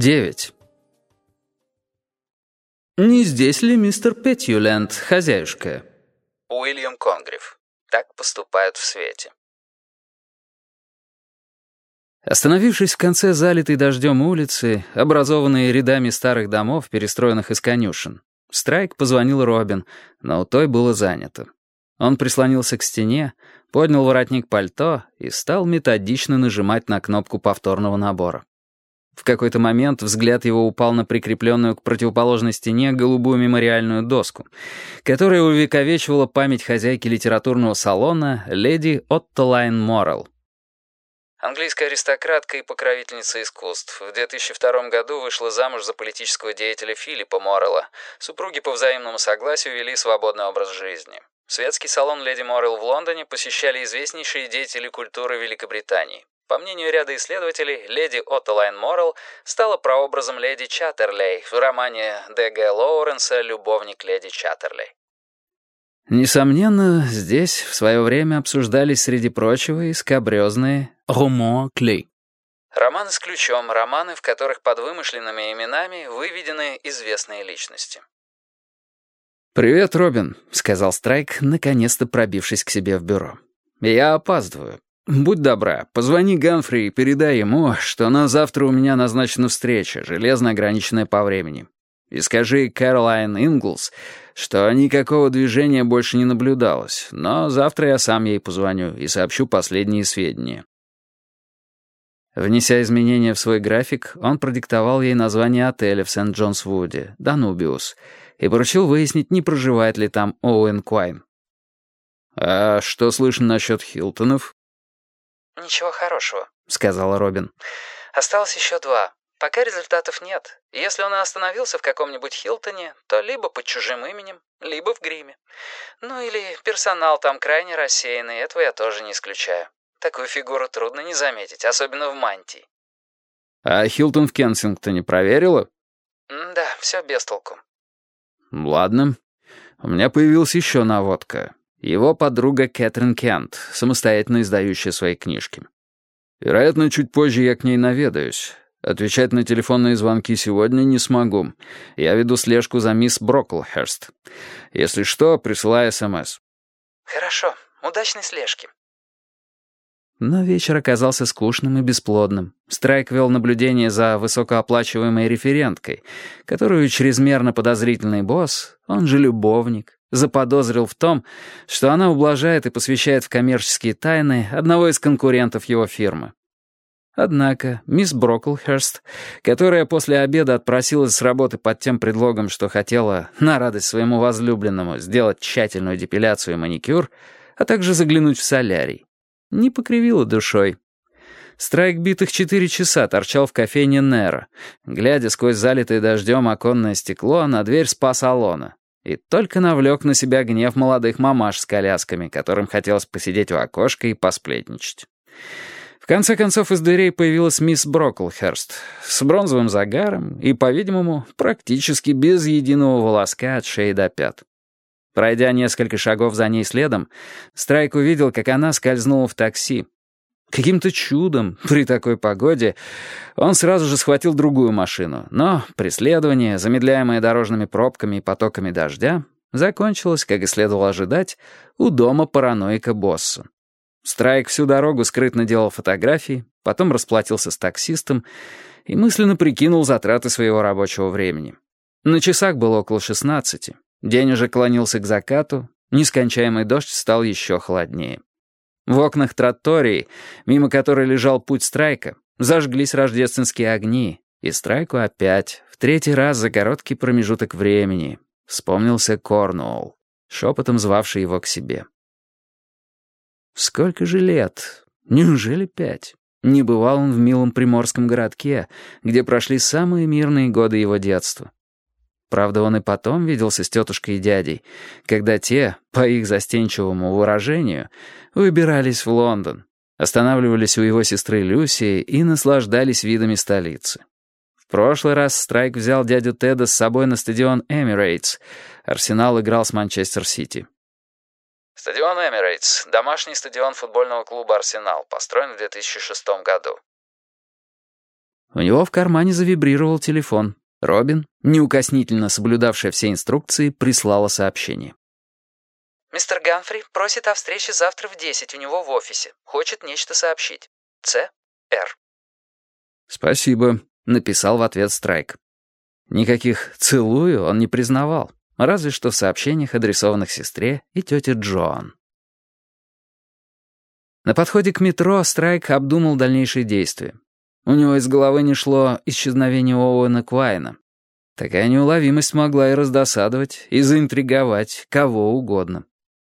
9. «Не здесь ли мистер Петьюленд, хозяюшка?» Уильям Конгрев. Так поступают в свете. Остановившись в конце залитой дождем улицы, образованной рядами старых домов, перестроенных из конюшен, Страйк позвонил Робин, но у той было занято. Он прислонился к стене, поднял воротник пальто и стал методично нажимать на кнопку повторного набора. В какой-то момент взгляд его упал на прикрепленную к противоположной стене голубую мемориальную доску, которая увековечивала память хозяйки литературного салона леди Оттолайн Моррелл. Английская аристократка и покровительница искусств. В 2002 году вышла замуж за политического деятеля Филиппа Моррелла. Супруги по взаимному согласию вели свободный образ жизни. Светский салон леди Моррелл в Лондоне посещали известнейшие деятели культуры Великобритании. По мнению ряда исследователей, леди Оттолайн Моррелл стала прообразом леди Чаттерлей в романе Д.Г. Лоуренса «Любовник леди Чаттерлей». Несомненно, здесь в свое время обсуждались среди прочего и скабрезные роман клей. Романы с ключом, романы, в которых под вымышленными именами выведены известные личности. «Привет, Робин», — сказал Страйк, наконец-то пробившись к себе в бюро. «Я опаздываю. Будь добра, позвони Ганфри и передай ему, что на завтра у меня назначена встреча, железно ограниченная по времени. И скажи Кэролайн Инглс, что никакого движения больше не наблюдалось, но завтра я сам ей позвоню и сообщу последние сведения». Внеся изменения в свой график, он продиктовал ей название отеля в Сент-Джонс-Вуде, «Данубиус», и поручил выяснить, не проживает ли там Оуэн Куайн. «А что слышно насчет Хилтонов?» «Ничего хорошего», — сказала Робин. «Осталось еще два. Пока результатов нет. Если он и остановился в каком-нибудь Хилтоне, то либо под чужим именем, либо в гриме. Ну или персонал там крайне рассеянный, этого я тоже не исключаю. Такую фигуру трудно не заметить, особенно в мантии». «А Хилтон в Кенсингтоне проверила?» «Да, все без толку». «Ладно. У меня появилась еще наводка. Его подруга Кэтрин Кент, самостоятельно издающая свои книжки. Вероятно, чуть позже я к ней наведаюсь. Отвечать на телефонные звонки сегодня не смогу. Я веду слежку за мисс Броклхерст. Если что, присылай СМС». «Хорошо. Удачной слежки». Но вечер оказался скучным и бесплодным. Страйк вел наблюдение за высокооплачиваемой референткой, которую чрезмерно подозрительный босс, он же любовник, заподозрил в том, что она ублажает и посвящает в коммерческие тайны одного из конкурентов его фирмы. Однако мисс Броклхерст, которая после обеда отпросилась с работы под тем предлогом, что хотела, на радость своему возлюбленному, сделать тщательную депиляцию и маникюр, а также заглянуть в солярий, не покривила душой. Страйк битых четыре часа торчал в кофейне Нера, глядя сквозь залитое дождем оконное стекло на дверь спа-салона, и только навлек на себя гнев молодых мамаш с колясками, которым хотелось посидеть у окошка и посплетничать. В конце концов, из дверей появилась мисс Броклхерст с бронзовым загаром и, по-видимому, практически без единого волоска от шеи до пят. Пройдя несколько шагов за ней следом, Страйк увидел, как она скользнула в такси. Каким-то чудом, при такой погоде, он сразу же схватил другую машину, но преследование, замедляемое дорожными пробками и потоками дождя, закончилось, как и следовало ожидать, у дома параноика босса. Страйк всю дорогу скрытно делал фотографии, потом расплатился с таксистом и мысленно прикинул затраты своего рабочего времени. На часах было около шестнадцати. День уже клонился к закату, нескончаемый дождь стал еще холоднее. В окнах тротории, мимо которой лежал путь Страйка, зажглись рождественские огни, и Страйку опять, в третий раз за короткий промежуток времени, вспомнился Корнуолл, шепотом звавший его к себе. Сколько же лет? Неужели пять? Не бывал он в милом приморском городке, где прошли самые мирные годы его детства. Правда, он и потом виделся с тетушкой и дядей, когда те, по их застенчивому выражению, выбирались в Лондон, останавливались у его сестры Люси и наслаждались видами столицы. В прошлый раз Страйк взял дядю Теда с собой на стадион Эмирейтс. Арсенал играл с Манчестер-Сити. Стадион Эмирейтс — домашний стадион футбольного клуба «Арсенал», построен в 2006 году. У него в кармане завибрировал телефон. Робин, неукоснительно соблюдавшая все инструкции, прислала сообщение. «Мистер Гамфри просит о встрече завтра в 10 у него в офисе. Хочет нечто сообщить. Ц. Р». «Спасибо», — написал в ответ Страйк. Никаких «целую» он не признавал, разве что в сообщениях, адресованных сестре и тете Джоан. На подходе к метро Страйк обдумал дальнейшие действия. У него из головы не шло исчезновение Оуэна Квайна. Такая неуловимость могла и раздосадовать, и заинтриговать кого угодно.